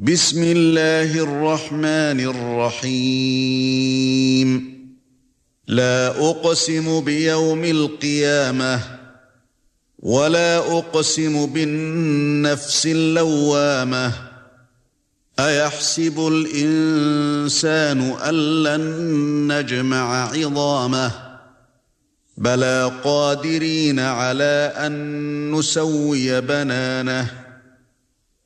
بسم الله الرحمن الرحيم. لا أقسم بيوم القيامة ولا أقسم بالنفس اللوامة. أيحسب الإنسان أن لن نجمع عظامه؟ بلى قادرين على أن نسوي بنانه؟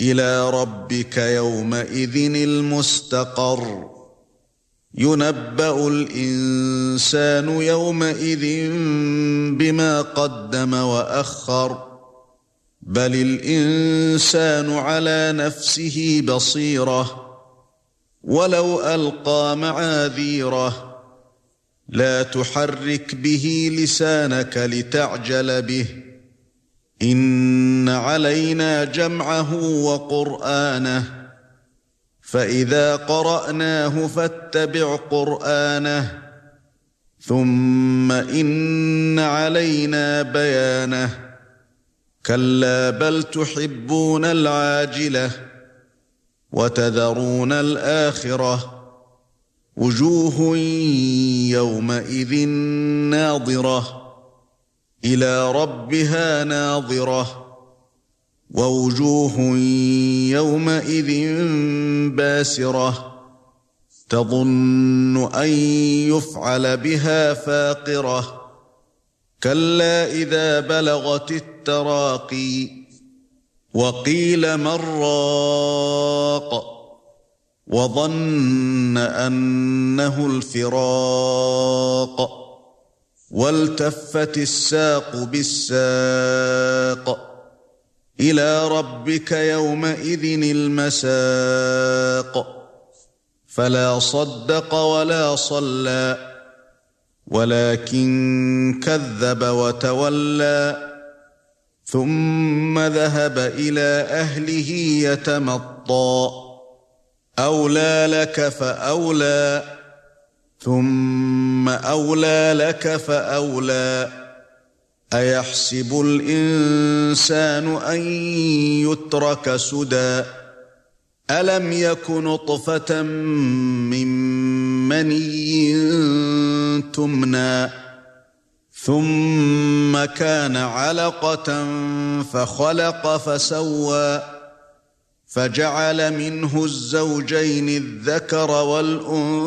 إلى ربك يومئذ المستقر. ينبأ الإنسان يومئذ بما قدم وأخر بل الإنسان على نفسه بصيرة. ولو ألقى معاذيره لا تحرك به لسانك لتعجل به. إن علينا جمعه وقرآنه. فإذا قرأناه فاتبع قرآنه. ثم إن علينا بيانه. كلا بل تحبون العاجلة وتذرون الآخرة. وجوه يومئذ ناظرة. إلى ربها ناظرة. ووجوه يومئذ باسرة تظن أن يفعل بها فاقرة كلا إذا بلغت التراقي وقيل من راق وظن أنه الفراق والتفت الساق بالساق إلى ربك يومئذ المساق. فلا صدق ولا صلى ولكن كذب وتولى ثم ذهب إلى أهله يتمطى. أولى لك فأولى ثُمَّ أَوْلَى لَكَ فَأَوْلَى. أَيَحْسَبُ الْإِنسَانُ أَن يُتْرَكَ سُدًى؟ أَلَمْ يَكُ نُطْفَةً مِّن مَّنِيٍّ تُمْنَىٰ؟ ثُمَّ كَانَ عَلَقَةً فَخَلَقَ فَسَوَّىٰ فَجَعَلَ مِنْهُ الزَّوْجَيْنِ الذَّكَرَ وَالْأُنثَى.